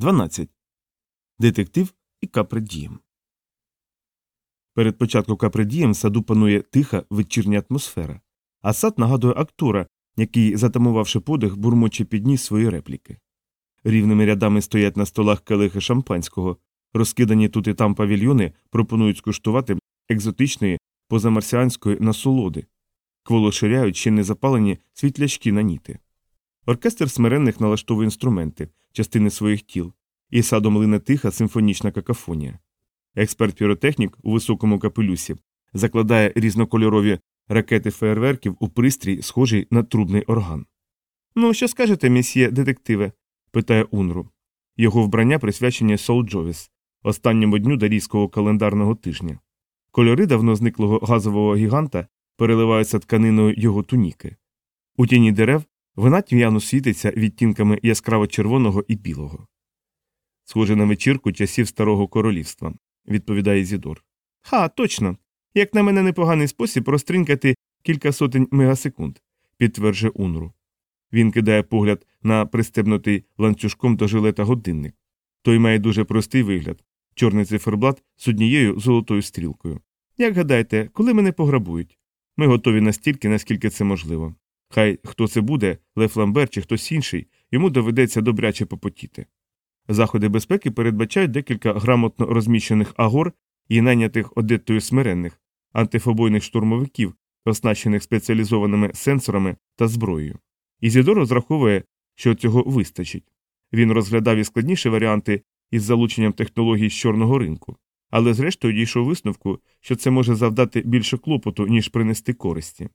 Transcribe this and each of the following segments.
12. Детектив і капредієм. Перед початком капредієм в саду панує тиха вечірня атмосфера, а сад нагадує актора, який, затамувавши подих, бурмоче підніс свої репліки. Рівними рядами стоять на столах келихи шампанського, розкидані тут і там павільйони пропонують скуштувати екзотичної позамарсіанської насолоди, кволо ширяють ще не запалені світлячки на ніти. Оркестр смиренних налаштовує інструменти, частини своїх тіл, і садом лине тиха симфонічна какафонія. Експерт піротехнік у високому капелюсі закладає різнокольорові ракети феєрверків у пристрій, схожий на трубний орган. Ну, що скажете, місьє детективе? питає Унру. Його вбрання присвячені Сол Джовіс, останньому дню дарійського календарного тижня. Кольори давно зниклого газового гіганта переливаються тканиною його туніки. У тіні дерев вона тьмяно світиться відтінками яскраво червоного і білого. Схоже на вечірку часів старого королівства, відповідає Зідор. Ха, точно. Як на мене непоганий спосіб розтринкати кілька сотень мегасекунд, підтверджує Унру. Він кидає погляд на пристебнутий ланцюжком до жилета годинник. Той має дуже простий вигляд чорний циферблат з однією золотою стрілкою. Як гадаєте, коли мене пограбують? Ми готові настільки, наскільки це можливо. Хай хто це буде, Лев Ламбер чи хтось інший, йому доведеться добряче попотіти. Заходи безпеки передбачають декілька грамотно розміщених агор і найнятих одеттою смиренних, антифобойних штурмовиків, оснащених спеціалізованими сенсорами та зброєю. Ізідор розраховує, що цього вистачить. Він розглядав і складніші варіанти із залученням технологій з чорного ринку, але зрештою дійшов висновку, що це може завдати більше клопоту, ніж принести користі.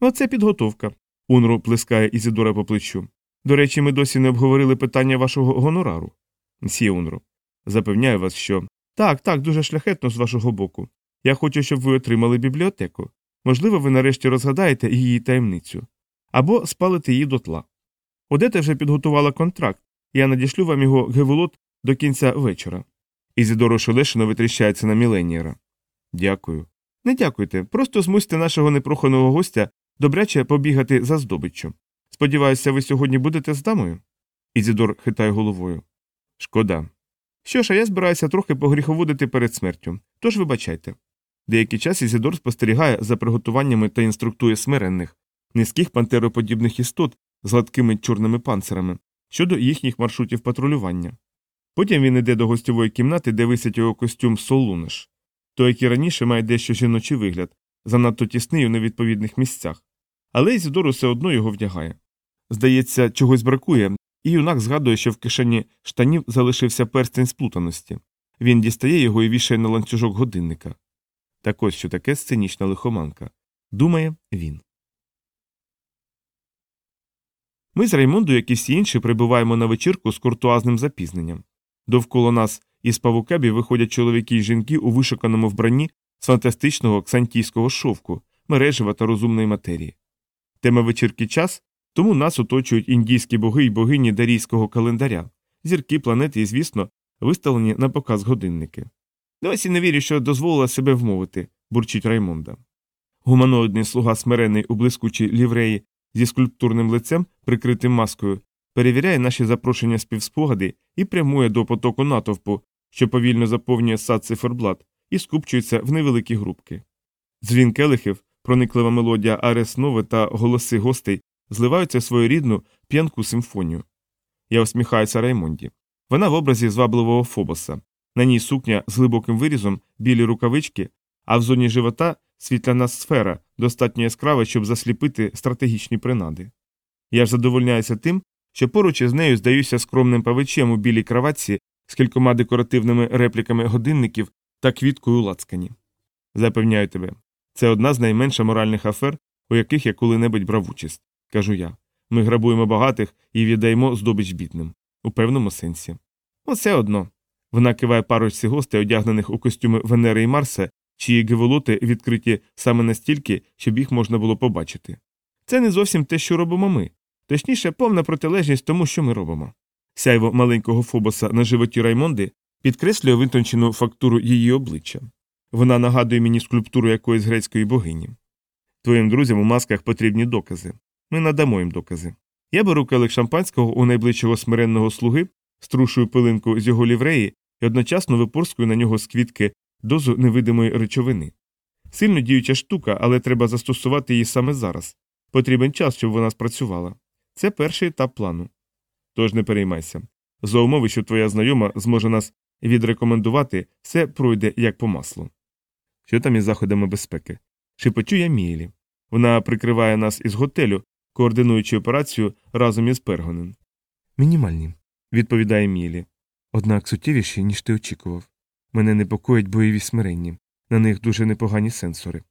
Оце підготовка. Унру плескає Ізідора по плечу. До речі, ми досі не обговорили питання вашого гонорару. Мсьє Унру. Запевняю вас, що так, так, дуже шляхетно з вашого боку. Я хочу, щоб ви отримали бібліотеку. Можливо, ви нарешті розгадаєте її таємницю або спалите її дотла. Одета вже підготувала контракт, я надішлю вам його геволот до кінця вечора. Ізідоро Шелешино витріщається на Міленієра. Дякую. Не дякуйте, просто змусьте нашого непроханого гостя добряче побігати за здобиччю. Сподіваюся, ви сьогодні будете з дамою? Ізідор хитає головою. Шкода. Що ж, а я збираюся трохи погріховодити перед смертю, тож вибачайте. Деякий час Ізідор спостерігає за приготуваннями та інструктує смиренних, низьких пантероподібних істот з гладкими чорними панцирами щодо їхніх маршрутів патрулювання. Потім він іде до гостьової кімнати, де висить його костюм Солуниш, той, який раніше має дещо жіночий вигляд, занадто тісний у невідповідних місцях, але Ізідор усе одно його вдягає. Здається, чогось бракує, і юнак згадує, що в кишені штанів залишився перстень сплутаності. Він дістає його і вішає на ланцюжок годинника. Так ось що таке сценічна лихоманка. Думає він. Ми з Раймондо, як і всі інші, прибуваємо на вечірку з куртуазним запізненням. Довкола нас із павукебі виходять чоловіки і жінки у вишуканому вбранні з фантастичного ксантійського шовку, мережева та розумної матерії. Тема вечірки час, тому нас оточують індійські боги і богині дарійського календаря, зірки, планети і, звісно, виставлені на показ годинники. Досі не вірю, що дозволила себе вмовити, бурчить Раймонда. Гуманоїдний слуга смирений у блискучій лівреї зі скульптурним лицем, прикритим маскою, перевіряє наші запрошення співспогади і прямує до потоку натовпу, що повільно заповнює сад циферблат і скупчується в невеликі групки. Дзвін келихів, прониклива мелодія Арес Нови та голоси гостей зливаються в своєрідну п'янку симфонію. Я усміхаюся Раймонді. Вона в образі звабливого Фобоса. На ній сукня з глибоким вирізом, білі рукавички, а в зоні живота світляна сфера, достатньо яскрава, щоб засліпити стратегічні принади. Я ж задовольняюся тим, що поруч із нею здаюся скромним павичем у білій краватці з кількома декоративними репліками годинників та квіткою лацкані. Запевняю тебе, це одна з найменш моральних афер, у яких я коли-небудь брав участь, кажу я. Ми грабуємо багатих і віддаємо здобич бідним. У певному сенсі. Оце одно. Вона киває парочці гостей, одягнених у костюми Венери і Марса, чиї геволоти відкриті саме настільки, щоб їх можна було побачити. Це не зовсім те, що робимо ми, точніше, повна протилежність тому, що ми робимо. Сяйво маленького фобоса на животі Раймонди підкреслює витончену фактуру її обличчя. Вона нагадує мені скульптуру якоїсь грецької богині. Твоїм друзям у масках потрібні докази. Ми надамо їм докази. Я беру келих шампанського у найближчого смиренного слуги струшую пилинку з його лівреї і одночасно випорскую на нього з квітки дозу невидимої речовини. Сильно діюча штука, але треба застосувати її саме зараз. Потрібен час, щоб вона спрацювала. Це перший етап плану. Тож не переймайся. За умови, що твоя знайома зможе нас відрекомендувати, все пройде як по маслу. Що там із заходами безпеки? Шепочу я Мієлі. Вона прикриває нас із готелю, координуючи операцію разом із Пергонен. Мінімальні, відповідає Мілі. Однак суттєвіші, ніж ти очікував. Мене непокоять бойові смиренні, на них дуже непогані сенсори.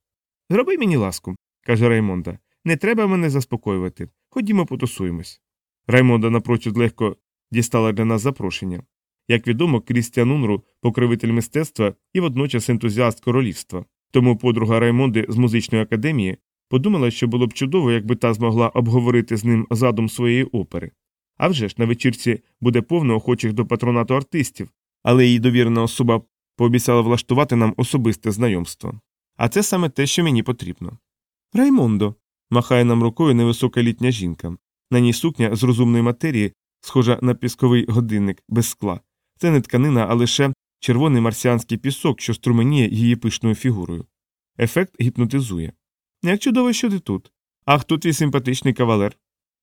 Зроби мені ласку, каже Раймонда. Не треба мене заспокоювати. Ходімо потусуємось. Раймонда напрочуд легко дістала для нас запрошення. Як відомо, Крістіан Унру покровитель мистецтва і водночас ентузіаст королівства. Тому подруга Раймонди з музичної академії подумала, що було б чудово, якби та змогла обговорити з ним задум своєї опери. А вже ж на вечірці буде повно охочих до патронату артистів, але її довірена особа пообіцяла влаштувати нам особисте знайомство. А це саме те, що мені потрібно. Раймондо. махає нам рукою невисока літня жінка. На ній сукня з розумної матерії, схожа на пісковий годинник без скла. Це не тканина, а лише червоний марсіанський пісок, що струменіє її пишною фігурою. Ефект гіпнотизує. Як чудово, що ти тут. Ах, тут твій симпатичний кавалер.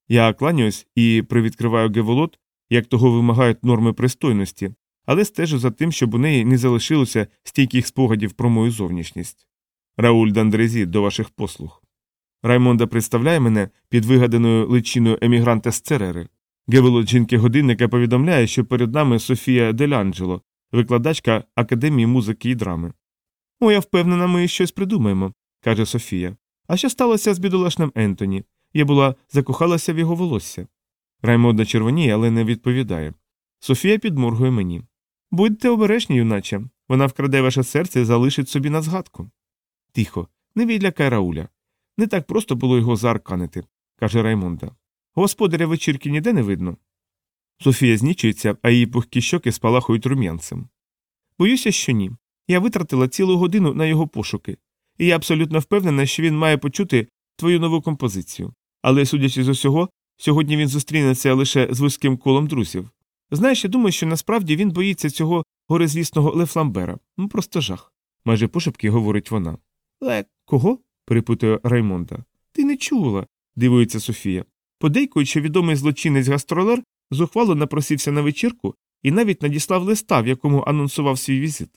Я кланяюсь і привідкриваю геволот, як того вимагають норми пристойності, але стежу за тим, щоб у неї не залишилося стійких спогадів про мою зовнішність. Рауль д'Андрезі до ваших послуг. Раймонда представляє мене під вигаданою личиною емігранта з Церери. Гевулот жінки годинника повідомляє, що перед нами Софія Делянджело, викладачка Академії музики і драми. О, я впевнена, ми щось придумаємо, каже Софія. А що сталося з бідолашним Ентоні? Я була закохалася в його волосся. Раймонда червоніє, але не відповідає. Софія підморгує мені. Будьте обережні, юначе. Вона вкраде ваше серце і залишить собі на згадку. Тихо, не відлякай Рауля. Не так просто було його заарканити, каже Раймонда. Господаря вечірки ніде не видно. Софія знічується, а її пухкі щоки спалахують рум'янцем. Боюся, що ні. Я витратила цілу годину на його пошуки, і я абсолютно впевнена, що він має почути твою нову композицію. Але, судячи з усього, сьогодні він зустрінеться лише з вузьким колом друзів. Знаєш, я думаю, що насправді він боїться цього горизвісного Лефламбера. Ну, просто жах. майже пошепки говорить вона. Ле, кого? перепитує Раймонда. Ти не чула, дивується Софія. Подейкують, що відомий злочинець гастролер зухвало напросився на вечірку і навіть надіслав листа, в якому анонсував свій візит.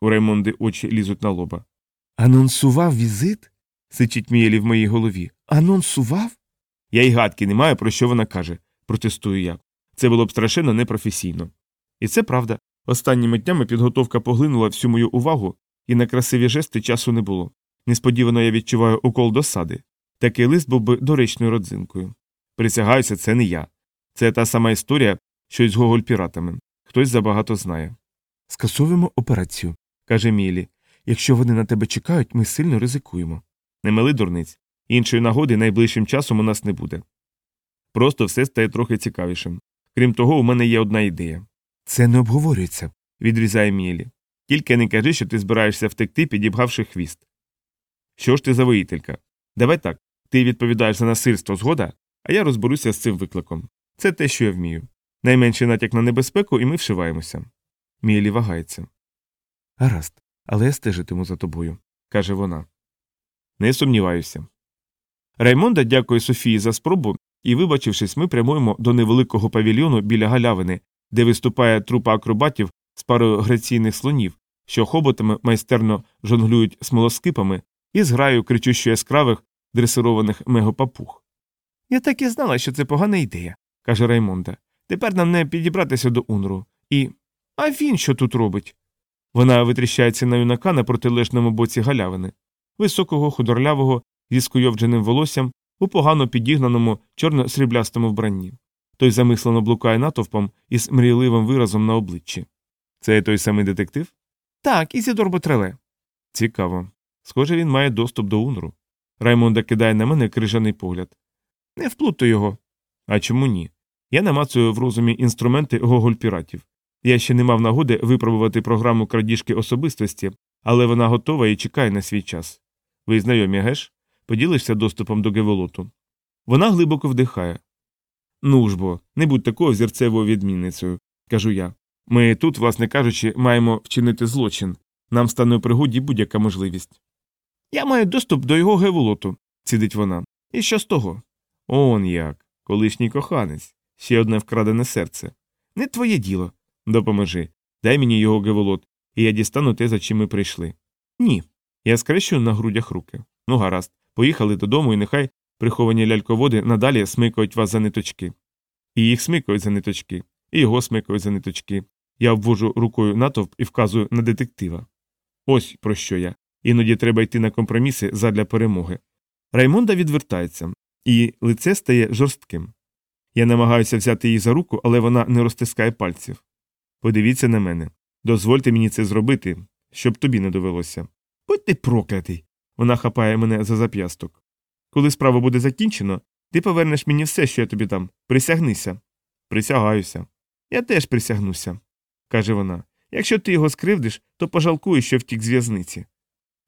У Раймонди очі лізуть на лоба. Анонсував візит? сичить Мієлі в моїй голові. Анонсував? Я й гадки не маю, про що вона каже, протестую я. Це було б страшенно непрофесійно. І це правда. Останніми днями підготовка поглинула всю мою увагу, і на красиві жести часу не було. Несподівано я відчуваю укол досади. Такий лист був би доречною родзинкою. Присягаюся, це не я. Це та сама історія, що й з Гоголь піратами. Хтось забагато знає. Скасовуємо операцію, каже Мілі. Якщо вони на тебе чекають, ми сильно ризикуємо. Не мили дурниць. Іншої нагоди найближчим часом у нас не буде. Просто все стає трохи цікавішим. Крім того, у мене є одна ідея. Це не обговорюється, відрізає Мілі. Тільки не кажи, що ти збираєшся втекти, підібгавши хвіст. Що ж ти за воїтелька? Давай так. Ти відповідаєш за насильство згода, а я розберуся з цим викликом. Це те, що я вмію. Найменший натяк на небезпеку, і ми вшиваємося. Мілі вагається. Гаразд, але я стежитиму за тобою, каже вона. Не сумніваюся. Раймонда дякує Софії за спробу, і, вибачившись, ми прямуємо до невеликого павільйону біля галявини, де виступає трупа акробатів з парою граційних слонів, що хоботами майстерно жонглюють смолоскипами і зграю кричущо яскравих дресированих мегопапуг. Я так і знала, що це погана ідея, каже Раймонда. Тепер нам не підібратися до Унру. І. А він що тут робить? Вона витріщається на юнака на протилежному боці галявини, високого, худорлявого, зі скуйовдженим волоссям у погано підігнаному чорно-сріблястому вбранні. Той замислено блукає натовпом із мрійливим виразом на обличчі. Це той самий детектив? Так, Ізідор Ботреле. Цікаво. Схоже, він має доступ до Унру. Раймонда кидає на мене крижаний погляд. Не вплутай його. А чому ні? Я намацую в розумі інструменти гоголь піратів. Я ще не мав нагоди випробувати програму крадіжки особистості, але вона готова і чекає на свій час. Ви знайомі, геш? Поділишся доступом до геволоту. Вона глибоко вдихає. Ну ж бо, не будь такою зірцевою відмінницею. кажу я. Ми тут, власне кажучи, маємо вчинити злочин. Нам стане у пригоді будь-яка можливість. Я маю доступ до його геволоту, цідить вона. І що з того? Он як, колишній коханець, ще одне вкрадене серце. Не твоє діло. Допоможи. Дай мені його геволот, і я дістану те, за чим ми прийшли. Ні. Я скрещую на грудях руки. Ну, гаразд, поїхали додому, і нехай приховані ляльководи надалі смикають вас за ниточки. І їх смикають за ниточки, і його смикають за ниточки. Я обвожу рукою натовп і вказую на детектива. Ось про що я. Іноді треба йти на компроміси задля перемоги. Раймонда відвертається, і лице стає жорстким. Я намагаюся взяти її за руку, але вона не розтискає пальців. Подивіться на мене. Дозвольте мені це зробити, щоб тобі не довелося. Будь ти проклятий. Вона хапає мене за зап'ясток. Коли справа буде закінчено, ти повернеш мені все, що я тобі дам. Присягнися. Присягаюся. Я теж присягнуся, каже вона. Якщо ти його скривдиш, то пожалкуєш, що втік з в'язниці.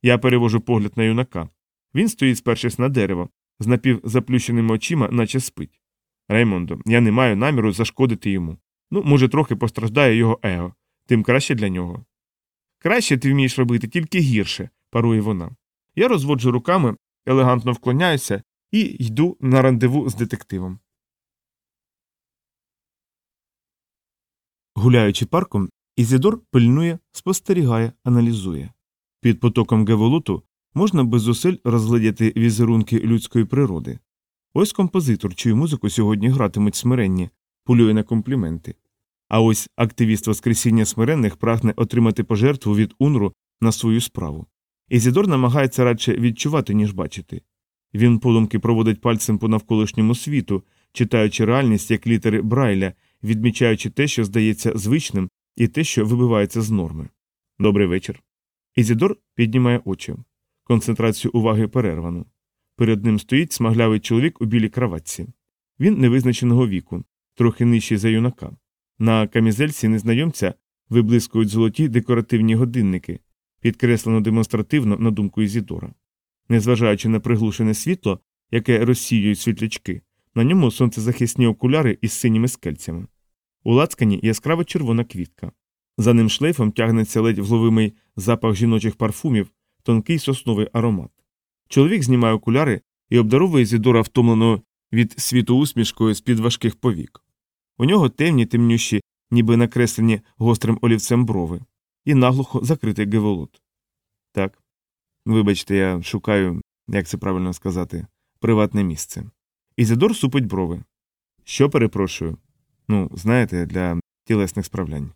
Я перевожу погляд на юнака. Він стоїть, спершись на дерево, з напівзаплющеними очима, наче спить. Реймондо, я не маю наміру зашкодити йому. Ну, може, трохи постраждає його его, тим краще для нього. Краще ти вмієш робити, тільки гірше, парує вона. Я розводжу руками, елегантно вклоняюся і йду на рандеву з детективом. Гуляючи парком, Ізідор пильнує, спостерігає, аналізує. Під потоком геволуту можна без зусиль розглядіти візерунки людської природи. Ось композитор, чию музику сьогодні гратимуть смиренні, полює на компліменти. А ось активіст Воскресіння смиренних прагне отримати пожертву від Унру на свою справу. Ізідор намагається радше відчувати, ніж бачити. Він подумки проводить пальцем по навколишньому світу, читаючи реальність як літери Брайля, відмічаючи те, що здається звичним, і те, що вибивається з норми. Добрий вечір. Ізідор піднімає очі. Концентрацію уваги перервано. Перед ним стоїть смаглявий чоловік у білій краватці. Він невизначеного віку, трохи нижчий за юнака. На камізельці незнайомця виблискують золоті декоративні годинники, підкреслено демонстративно на думку Ізідора. Незважаючи на приглушене світло, яке розсіюють світлячки, на ньому сонцезахисні окуляри із синіми скельцями. У лацкані яскрава червона квітка. За ним шлейфом тягнеться ледь вловимий запах жіночих парфумів, тонкий сосновий аромат. Чоловік знімає окуляри і обдаровує Зідора втомленою від світу усмішкою з під важких повік. У нього темні, темнющі, ніби накреслені гострим олівцем брови, і наглухо закритий геволот. Так. Вибачте, я шукаю, як це правильно сказати, приватне місце. Ізидор супить брови. Що перепрошую? Ну, знаєте, для тілесних справлянь.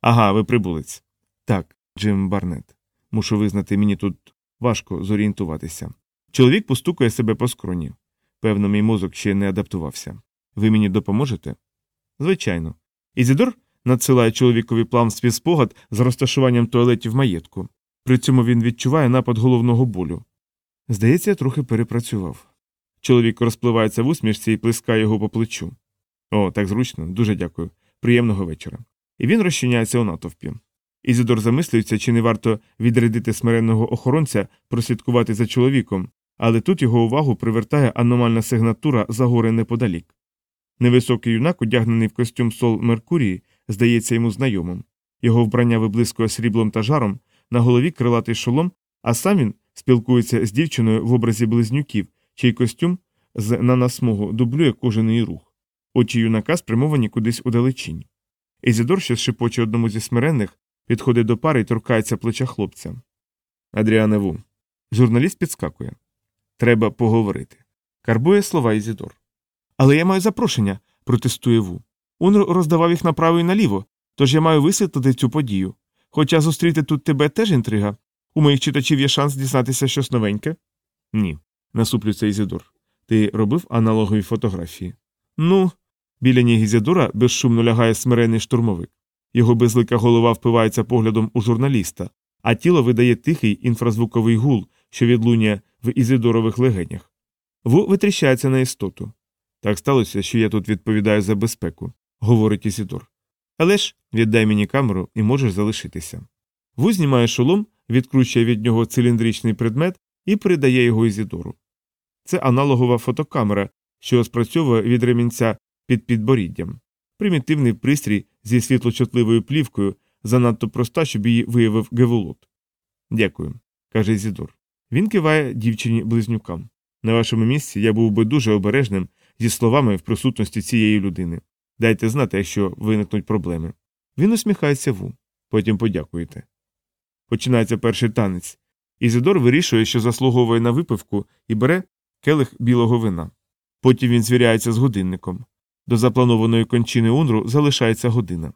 Ага, ви прибулець. Так, Джим Барнет. Мушу визнати, мені тут важко зорієнтуватися. Чоловік постукає себе по скроні. Певно, мій мозок ще не адаптувався. Ви мені допоможете? Звичайно. Ізідор надсилає чоловікові план співспогад з розташуванням туалетів маєтку. При цьому він відчуває напад головного болю. Здається, я трохи перепрацював. Чоловік розпливається в усмішці і плескає його по плечу. О, так зручно, дуже дякую. Приємного вечора. І він розчиняється у натовпі. Ізідор замислюється, чи не варто відрядити смиренного охоронця прослідкувати за чоловіком, але тут його увагу привертає аномальна сигнатура за гори неподалік. Невисокий юнак, одягнений в костюм сол Меркурії, здається йому знайомим. Його вбрання виблискує сріблом та жаром, на голові крилатий шолом, а сам він спілкується з дівчиною в образі близнюків, чий костюм з нанасмогу дублює кожен її рух. Очі юнака спрямовані кудись удалечінь. Езідор, що шепоче одному зі смиренних, підходить до пари і торкається плеча хлопця. Адріане Ву. Журналіст підскакує. Треба поговорити. Карбує слова Ізідор. Але я маю запрошення, протестує Ву. Унр роздавав їх направо і наліво, тож я маю висвітлити цю подію. Хоча зустріти тут тебе теж інтрига. У моїх читачів є шанс дізнатися щось новеньке? Ні, насуплюється Ізідор. Ти робив аналогові фотографії? Ну, біля ніг Ізідора безшумно лягає смирений штурмовик. Його безлика голова впивається поглядом у журналіста, а тіло видає тихий інфразвуковий гул, що відлунює в Ізидорових легенях. Ву витріщається на істоту. Так сталося, що я тут відповідаю за безпеку, говорить Ізідор. Але ж віддай мені камеру і можеш залишитися. Ву знімає шолом, відкручує від нього циліндричний предмет і передає його Ізідору. Це аналогова фотокамера, що спрацьовує від ремінця під підборіддям, примітивний пристрій зі світлочутливою плівкою, занадто проста, щоб її виявив Геволот. Дякую, каже Ізідор. Він киває дівчині близнюкам. На вашому місці я був би дуже обережним зі словами в присутності цієї людини. Дайте знати, якщо виникнуть проблеми. Він усміхається ву. Потім подякуєте. Починається перший танець. Ізидор вирішує, що заслуговує на випивку, і бере келих білого вина. Потім він звіряється з годинником. До запланованої кончини унру залишається година.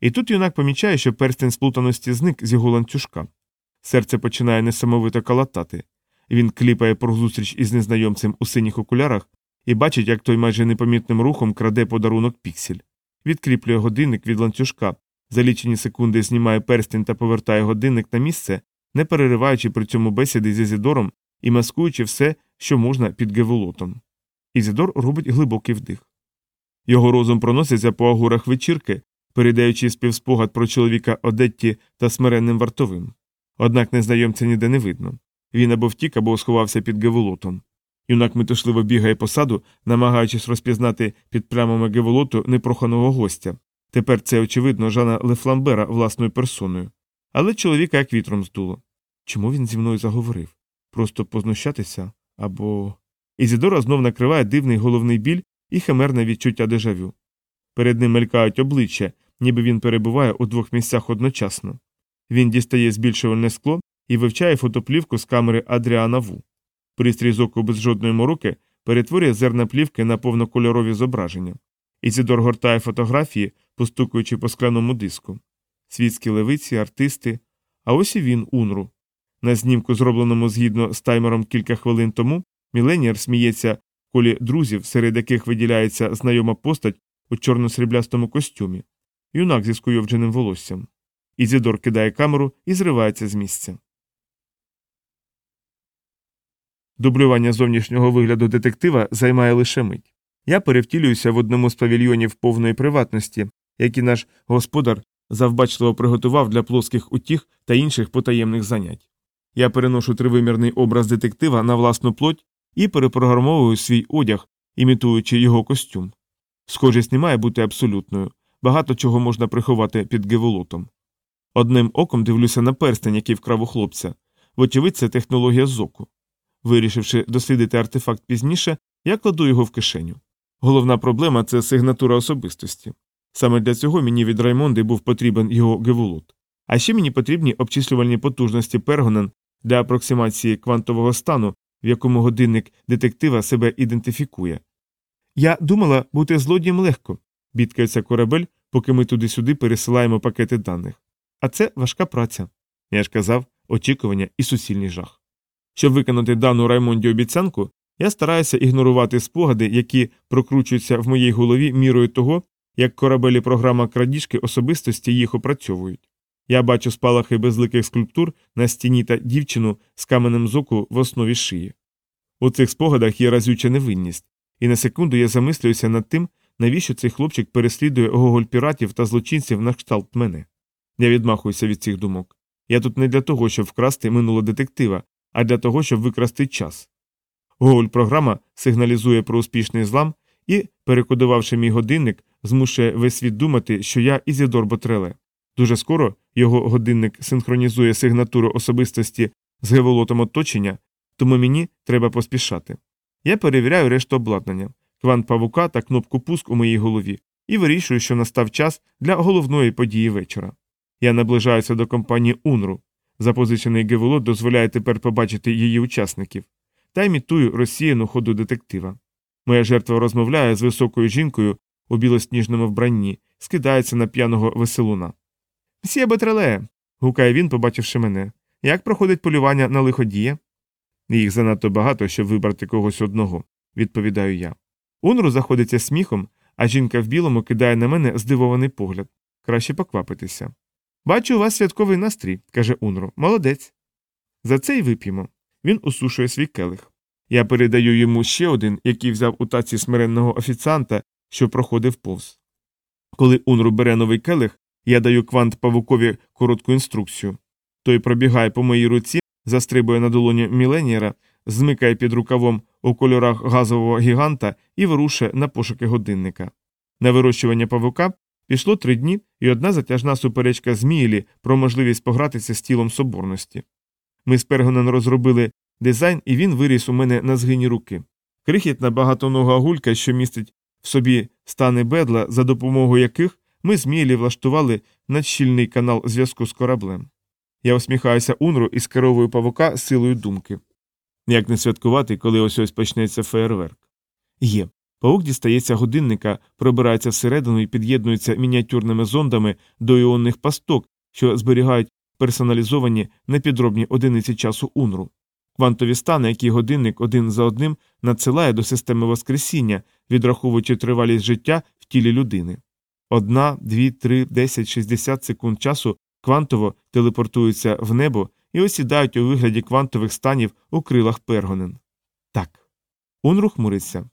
І тут юнак помічає, що перстень сплутаності зник з його ланцюжка. Серце починає несамовито калатати. Він кліпає про зустріч із незнайомцем у синіх окулярах і бачить, як той майже непомітним рухом краде подарунок піксель. Відкріплює годинник від ланцюжка, за лічені секунди знімає перстень та повертає годинник на місце, не перериваючи при цьому бесіди з Ізідором і маскуючи все, що можна під геволотом. Ізідор робить глибокий вдих. Його розум проноситься по агурах вечірки, передаючи співспогад про чоловіка Одетті та смиренним вартовим. Однак незнайомця ніде не видно. Він або втік, або сховався під геволотом. Юнак метушливо бігає по саду, намагаючись розпізнати під плямами геволоту непроханого гостя. Тепер це, очевидно, Жана Лефламбера власною персоною. Але чоловіка як вітром здуло. Чому він зі мною заговорив? Просто познущатися або. Ізідора знов накриває дивний головний біль і химерне відчуття дежавю. Перед ним мелькають обличчя, ніби він перебуває у двох місцях одночасно. Він дістає збільшувальне скло і вивчає фотоплівку з камери Адріана Ву. Пристрій з оку без жодної мороки перетворює зерна плівки на повнокольорові зображення. Ізідор гортає фотографії, постукуючи по скляному диску. Світські левиці, артисти. А ось і він, Унру. На знімку, зробленому згідно з таймером кілька хвилин тому, Міленіар сміється колі друзів, серед яких виділяється знайома постать у чорно-сріблястому костюмі, юнак зі скуйовдженим волоссям. Ізідор кидає камеру і зривається з місця. Дублювання зовнішнього вигляду детектива займає лише мить. Я перевтілююся в одному з павільйонів повної приватності, які наш господар завбачливо приготував для плоских утіх та інших потаємних занять. Я переношу тривимірний образ детектива на власну плоть і перепрограмовую свій одяг, імітуючи його костюм. Схожість не має бути абсолютною, багато чого можна приховати під геволотом. Одним оком дивлюся на перстень, який вкрав у хлопця, вочевидь, це технологія зоку. Вирішивши дослідити артефакт пізніше, я кладу його в кишеню. Головна проблема це сигнатура особистості. Саме для цього мені від Раймонди був потрібен його геволот. А ще мені потрібні обчислювальні потужності Пергонен для апроксимації квантового стану, в якому годинник детектива себе ідентифікує. Я думала бути злодієм легко, бідкається корабель, поки ми туди-сюди пересилаємо пакети даних. А це важка праця. Я ж казав, очікування і суцільний жах. Щоб виконати дану Раймонді обіцянку, я стараюся ігнорувати спогади, які прокручуються в моїй голові мірою того, як корабелі програма крадіжки особистості їх опрацьовують. Я бачу спалахи безликих скульптур на стіні та дівчину з каменем зоку в основі шиї. У цих спогадах є разюча невинність, і на секунду я замислююся над тим, навіщо цей хлопчик переслідує гоголь піратів та злочинців на кшталт мене. Я відмахуюся від цих думок. Я тут не для того, щоб вкрасти минуло детектива, а для того, щоб викрасти час. Гоголь програма сигналізує про успішний злам і, перекодувавши мій годинник, змушує весь світ думати, що я Ізідор Ботреле. Дуже скоро його годинник синхронізує сигнатуру особистості з геволотом оточення, тому мені треба поспішати. Я перевіряю решту обладнання, квант павука та кнопку пуск у моїй голові і вирішую, що настав час для головної події вечора. Я наближаюся до компанії Унру. Запозичений геволот дозволяє тепер побачити її учасників та імітую розсіяну ходу детектива. Моя жертва розмовляє з високою жінкою у білосніжному вбранні, скидається на п'яного веселуна. Мсьє Бетреле. гукає він, побачивши мене. Як проходить полювання на лиходія? Їх занадто багато, щоб вибрати когось одного, відповідаю я. Унру заходиться сміхом, а жінка в білому кидає на мене здивований погляд. Краще поквапитися. Бачу у вас святковий настрій, каже Унру. Молодець. За це й вип'ємо. Він усушує свій келих. Я передаю йому ще один, який взяв у таці смиренного офіціанта, що проходив повз. Коли Унру бере новий келих, я даю квант павукові коротку інструкцію. Той пробігає по моїй руці, застрибує на долоні міленіера, змикає під рукавом у кольорах газового гіганта і вирушує на пошуки годинника. На вирощування павука Пішло три дні, і одна затяжна суперечка з Мієлі про можливість погратися з тілом соборності. Ми з Пергонен розробили дизайн, і він виріс у мене на згині руки. Крихітна багатонога гулька, що містить в собі стани бедла, за допомогою яких ми з Мієлі влаштували надщільний канал зв'язку з кораблем. Я усміхаюся Унру і скеровую павука силою думки. Як не святкувати, коли ось ось почнеться феєрверк? Є. Паук дістається годинника, пробирається всередину і під'єднується мініатюрними зондами до іонних пасток, що зберігають персоналізовані непідробні одиниці часу Унру. Квантові стани, які годинник один за одним надсилає до системи Воскресіння, відраховуючи тривалість життя в тілі людини. Одна, дві, три, десять, шістдесят секунд часу квантово телепортуються в небо і осідають у вигляді квантових станів у крилах пергонен. Так. Унру хмуриться.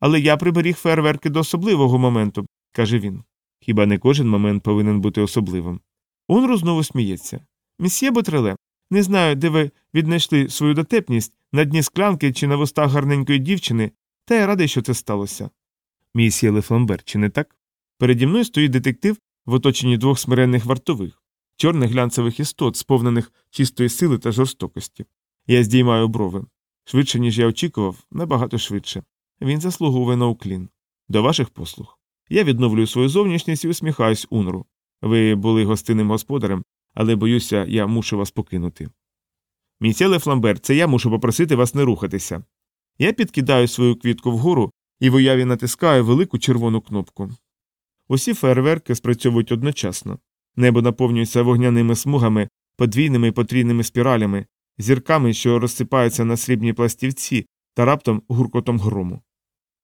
Але я приберіг фейерверки до особливого моменту, каже він. Хіба не кожен момент повинен бути особливим? Унру знову сміється. Місьє Ботреле, не знаю, де ви віднайшли свою дотепність на дні склянки чи на вустах гарненької дівчини, та я радий, що це сталося. Місьє Лефламбер, чи не так? Переді мною стоїть детектив в оточенні двох смиренних вартових, чорних глянцевих істот, сповнених чистої сили та жорстокості. Я здіймаю брови. Швидше, ніж я очікував, набагато швидше. Він заслуговує на уклін. До ваших послуг. Я відновлюю свою зовнішність і усміхаюсь Унру. Ви були гостинним господарем, але боюся, я мушу вас покинути. Місьє Лефламбер, це я мушу попросити вас не рухатися. Я підкидаю свою квітку вгору і в уяві натискаю велику червону кнопку. Усі фейерверки спрацьовують одночасно. Небо наповнюється вогняними смугами, подвійними і потрійними спіралями, зірками, що розсипаються на срібні пластівці та раптом гуркотом грому.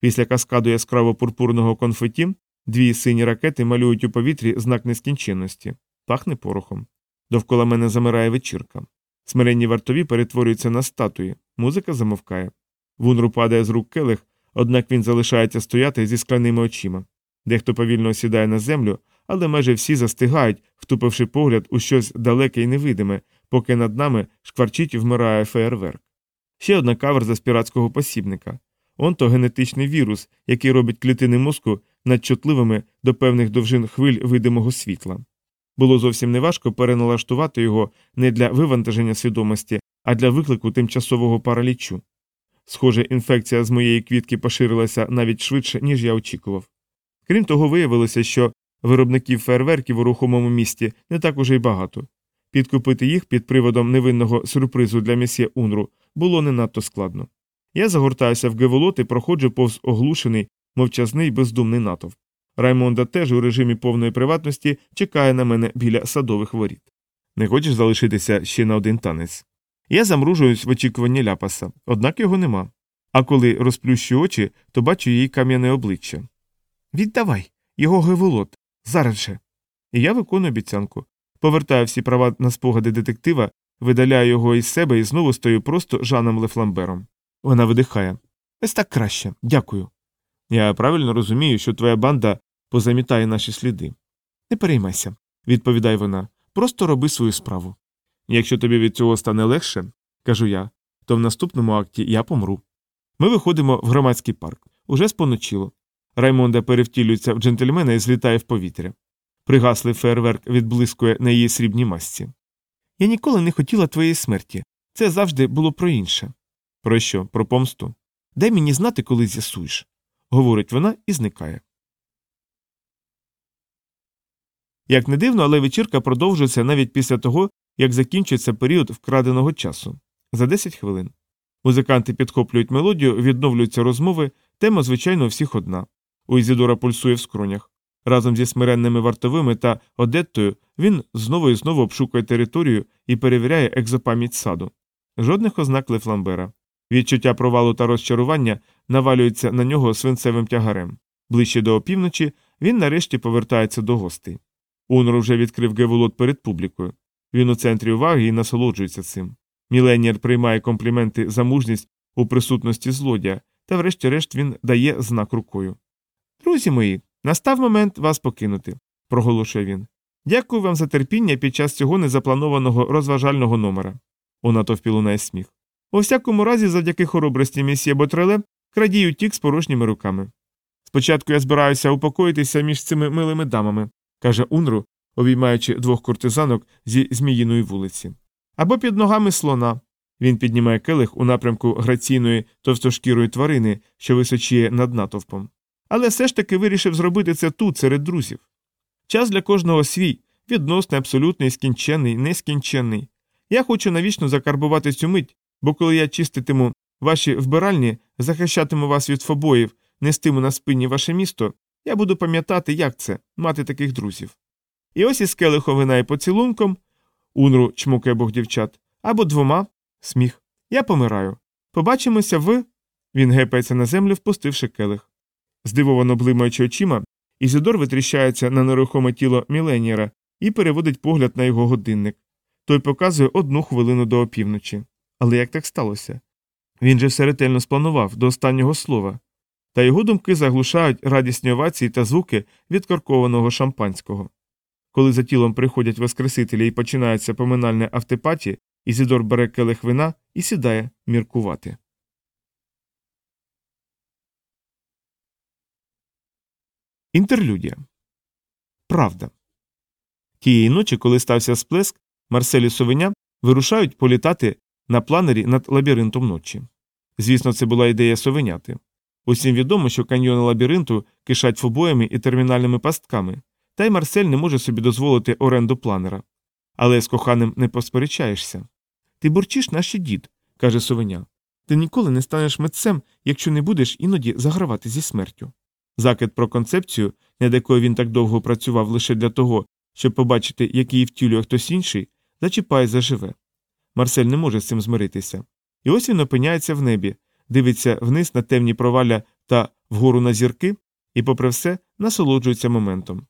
Після каскаду яскраво пурпурного конфеті дві сині ракети малюють у повітрі знак нескінченності, пахне порохом. Довкола мене замирає вечірка. Смиренні вартові перетворюються на статуї, музика замовкає. Вунру падає з рук келих, однак він залишається стояти зі скляними очима. Дехто повільно сідає на землю, але майже всі застигають, втупивши погляд у щось далеке і невидиме, поки над нами шкварчить і вмирає феєрверк. Ще одна каверза з піратського посібника. Он то генетичний вірус, який робить клітини мозку надчутливими до певних довжин хвиль видимого світла. Було зовсім неважко переналаштувати його не для вивантаження свідомості, а для виклику тимчасового паралічу. Схоже, інфекція з моєї квітки поширилася навіть швидше, ніж я очікував. Крім того, виявилося, що виробників фейерверків у рухомому місті не так уже й багато. Підкупити їх під приводом невинного сюрпризу для місьє Унру було не надто складно. Я загортаюся в геволот і проходжу повз оглушений, мовчазний бездумний натовп. Раймонда теж у режимі повної приватності чекає на мене біля садових воріт. Не хочеш залишитися ще на один танець? Я замружуюсь в очікуванні ляпаса, однак його нема. А коли розплющу очі, то бачу її кам'яне обличчя. Віддавай, його геволот, зараз же. І я виконую обіцянку. Повертаю всі права на спогади детектива, видаляю його із себе і знову стою просто Жаном Лефламбером. Вона видихає. Ось так краще, дякую. Я правильно розумію, що твоя банда позамітає наші сліди. Не переймайся, відповідає вона. Просто роби свою справу. Якщо тобі від цього стане легше, кажу я, то в наступному акті я помру. Ми виходимо в громадський парк. Уже споночило. Раймонда перевтілюється в джентльмена і злітає в повітря. Пригаслий фейерверк відблискує на її срібній масці. Я ніколи не хотіла твоєї смерті. Це завжди було про інше. Про що? Про помсту? Дай мені знати, коли з'ясуєш, говорить вона і зникає. Як не дивно, але вечірка продовжується навіть після того, як закінчується період вкраденого часу за 10 хвилин. Музиканти підхоплюють мелодію, відновлюються розмови, тема, звичайно, у всіх одна. У Ізідора пульсує в скронях. Разом зі смиренними вартовими та Одеттою він знову і знову обшукує територію і перевіряє екзопам'ять саду. Жодних ознак Лефламбера. Відчуття провалу та розчарування навалюється на нього свинцевим тягарем. Ближче до опівночі він нарешті повертається до гостей. Унор вже відкрив геволот перед публікою. Він у центрі уваги і насолоджується цим. Міленіер приймає компліменти за мужність у присутності злодія, та врешті-решт він дає знак рукою. Друзі мої, настав момент вас покинути, проголошує він. Дякую вам за терпіння під час цього незапланованого розважального номера. У натовпі лунає сміх. У всякому разі, завдяки хоробрості місьє Ботреле, крадій утік з порожніми руками. Спочатку я збираюся упокоїтися між цими милими дамами, каже Унру, обіймаючи двох куртизанок зі зміїної вулиці. Або під ногами слона. Він піднімає келих у напрямку граційної товстошкірої тварини, що височіє над натовпом. Але все ж таки вирішив зробити це тут, серед друзів. Час для кожного свій, відносний, абсолютний, скінченний, нескінченний. Я хочу навічно закарбувати цю мить, бо коли я чиститиму ваші вбиральні, захищатиму вас від фобоїв, нестиму на спині ваше місто, я буду пам'ятати, як це мати таких друзів. І ось із келиховина і поцілунком, унру чмокає бог дівчат, або двома сміх. Я помираю. Побачимося в. Він гепається на землю, впустивши келих. Здивовано блимаючи очима, Ізідор витріщається на нерухоме тіло Міленіера і переводить погляд на його годинник. Той показує одну хвилину до опівночі. Але як так сталося? Він же все ретельно спланував до останнього слова, та його думки заглушають радісні овації та звуки відкоркованого шампанського. Коли за тілом приходять воскресителі і починається поминальне автопаті, Ізідор бере келих вина і сідає міркувати. Інтерлюдія. Правда. Тієї ночі, коли стався сплеск, Марсель і Совеня вирушають політати на планері над лабіринтом ночі. Звісно, це була ідея совеняти. Усім відомо, що каньйони лабіринту кишать фобоями і термінальними пастками, та й Марсель не може собі дозволити оренду планера. Але з коханим не посперечаєшся. Ти бурчиш, наш дід, каже совеня. Ти ніколи не станеш митцем, якщо не будеш іноді загравати зі смертю. Закид про концепцію, над якою він так довго працював лише для того, щоб побачити, як її втілює хтось інший, зачіпає заживе. Марсель не може з цим змиритися. І ось він опиняється в небі, дивиться вниз на темні провалля та вгору на зірки, і, попри все, насолоджується моментом.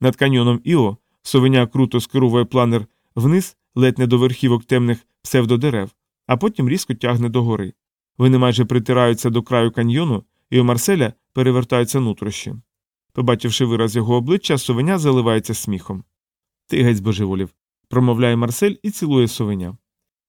Над каньйоном Іо совеня круто скеровує планер вниз, ледь не до верхівок темних псевдодерев, а потім різко тягне догори. Вони майже притираються до краю каньйону, і у Марселя перевертаються нутрощі. Побачивши вираз його обличчя, совеня заливається сміхом. Ти геть збожеволів, промовляє Марсель і цілує совеня.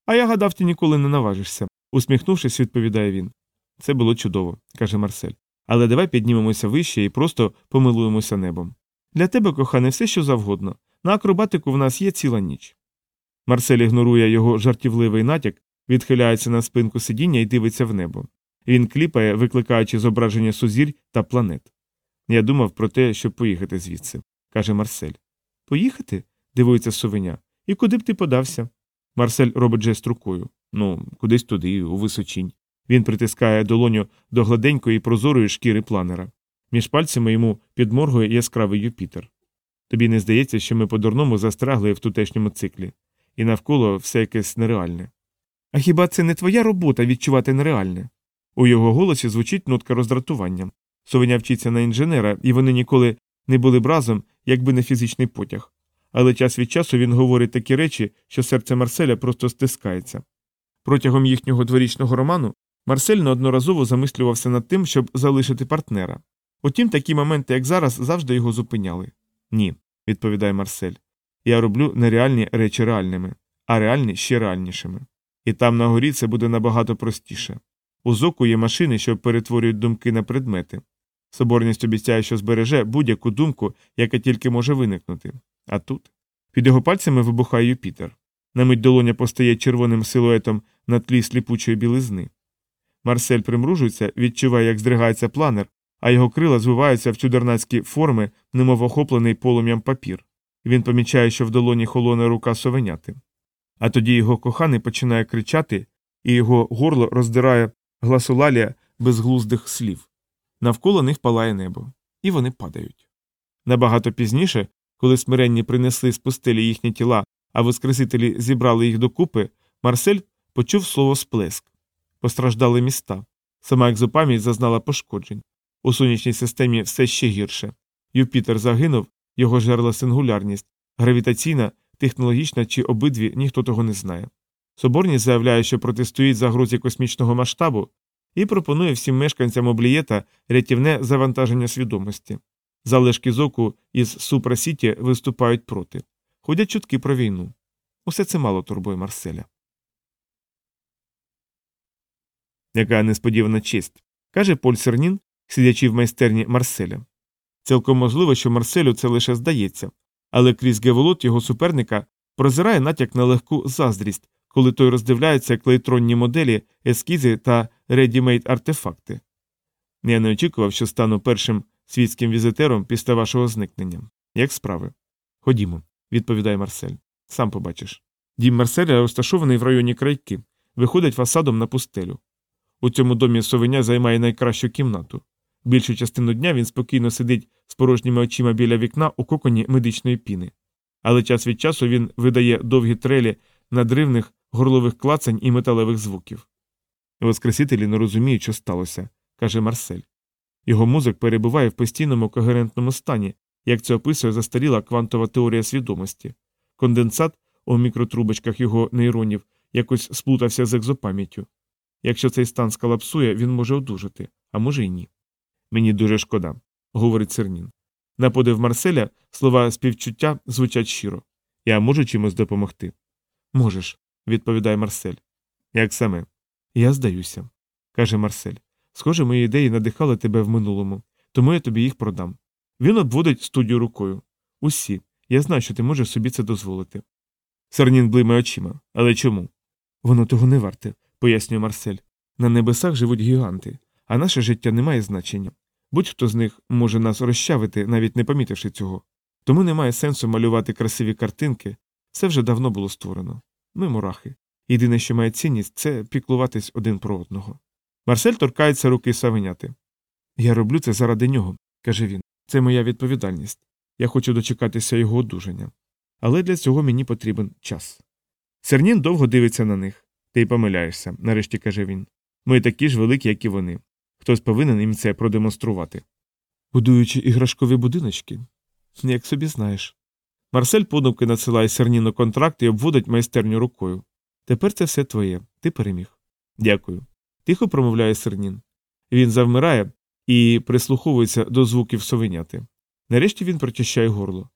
А я гадав, ти ніколи не наважишся, усміхнувшись, відповідає він. Це було чудово, каже Марсель. Але давай піднімемося вище і просто помилуємося небом. Для тебе, кохане, все що завгодно. На акробатику в нас є ціла ніч. Марсель ігнорує його жартівливий натяк, відхиляється на спинку сидіння і дивиться в небо. Він кліпає, викликаючи зображення сузірь та планет. Я думав про те, щоб поїхати звідси, каже Марсель. Поїхати? дивується совеня. І куди б ти подався? Марсель робить жест рукою. Ну, кудись туди, у височінь. Він притискає долоню до гладенької прозорої шкіри планера. Між пальцями йому підморгує яскравий Юпітер. Тобі не здається, що ми по-дурному застрягли в тутешньому циклі, і навколо все якесь нереальне. А хіба це не твоя робота відчувати нереальне? У його голосі звучить нотка роздратування. Совеня вчиться на інженера, і вони ніколи не були б разом, якби не фізичний потяг. Але час від часу він говорить такі речі, що серце Марселя просто стискається. Протягом їхнього дворічного роману Марсель неодноразово замислювався над тим, щоб залишити партнера. Утім, такі моменти, як зараз, завжди його зупиняли. Ні, відповідає Марсель. Я роблю нереальні речі реальними, а реальні ще реальнішими. І там на горі це буде набагато простіше. У зоку є машини, що перетворюють думки на предмети. Соборність обіцяє, що збереже будь-яку думку, яка тільки може виникнути. А тут під його пальцями вибухає Юпітер. На мить долоня постає червоним силуетом на тлі сліпучої білизни. Марсель примружується, відчуває, як здригається планер, а його крила звиваються в чудернацькі форми, немов охоплений полум'ям папір. Він помічає, що в долоні холоне рука совеняти. А тоді його коханий починає кричати, і його горло роздирає гласолалія безглуздих слів. Навколо них палає небо, і вони падають. Набагато пізніше, коли смиренні принесли з пустелі їхні тіла, а воскресителі зібрали їх докупи, Марсель почув слово сплеск. Постраждали міста. Сама екзопам'ять зазнала пошкоджень. У сонячній системі все ще гірше. Юпітер загинув, його жерла сингулярність, гравітаційна, технологічна чи обидві ніхто того не знає. Соборність заявляє, що протистоїть загрозі космічного масштабу і пропонує всім мешканцям Ублієта рятівне завантаження свідомості. Залишки зоку із Супрасіті виступають проти. Ходять чутки про війну. Усе це мало турбує Марселя. Яка несподівана честь, каже Поль Сернін, сидячи в майстерні Марселя. Цілком можливо, що Марселю це лише здається, але крізь гевулот його суперника прозирає натяк на легку заздрість, коли той роздивляється клейтронні моделі, ескізи та readymade артефакти. Я не очікував, що стану першим світським візитером після вашого зникнення. Як справи? Ходімо, відповідає Марсель. Сам побачиш. Дім Марселя розташований в районі крайки, виходить фасадом на пустелю. У цьому домі совеня займає найкращу кімнату. Більшу частину дня він спокійно сидить з порожніми очима біля вікна у коконі медичної піни. Але час від часу він видає довгі трелі надривних горлових клацань і металевих звуків. Воскресителі не розуміють, що сталося, каже Марсель. Його мозок перебуває в постійному когерентному стані, як це описує застаріла квантова теорія свідомості. Конденсат у мікротрубочках його нейронів якось сплутався з екзопам'яттю. Якщо цей стан скалапсує, він може одужати, а може й ні. Мені дуже шкода, говорить Сернін. На подив Марселя слова співчуття звучать щиро. Я можу чимось допомогти? Можеш, відповідає Марсель. Як саме? Я здаюся, каже Марсель. Схоже, мої ідеї надихали тебе в минулому, тому я тобі їх продам. Він обводить студію рукою. Усі. Я знаю, що ти можеш собі це дозволити. Сернін блимає очима. Але чому? Воно того не варте, пояснює Марсель. На небесах живуть гіганти, а наше життя не має значення. Будь-хто з них може нас розчавити, навіть не помітивши цього. Тому немає сенсу малювати красиві картинки, це вже давно було створено. Ми мурахи. Єдине, що має цінність, це піклуватись один про одного. Марсель торкається руки савеняти. Я роблю це заради нього, каже він. Це моя відповідальність. Я хочу дочекатися його одужання. Але для цього мені потрібен час. Сернін довго дивиться на них. Ти помиляєшся, нарешті каже він. Ми такі ж великі, як і вони. Хтось повинен їм це продемонструвати. Будуючи іграшкові будиночки, як собі знаєш. Марсель подумки надсилає Серніну контракт і обводить майстерню рукою. Тепер це все твоє, ти переміг. Дякую. Тихо промовляє Сернін. Він завмирає і прислуховується до звуків совеняти. Нарешті він прочищає горло.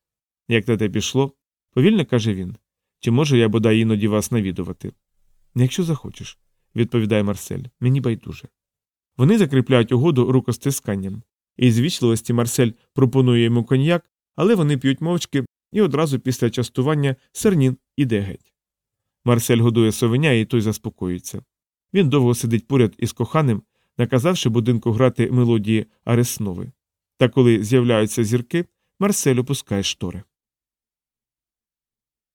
Як на те пішло, повільно каже він. Чи можу я бодай іноді вас навідувати? Якщо захочеш, відповідає Марсель, мені байдуже. Вони закріпляють угоду рукостисканням. Із вічливості Марсель пропонує йому коньяк, але вони п'ють мовчки, і одразу після частування Сернін іде геть. Марсель годує совеня, і той заспокоюється. Він довго сидить поряд із коханим, наказавши будинку грати мелодії Ареснови. Та коли з'являються зірки, Марсель опускає штори.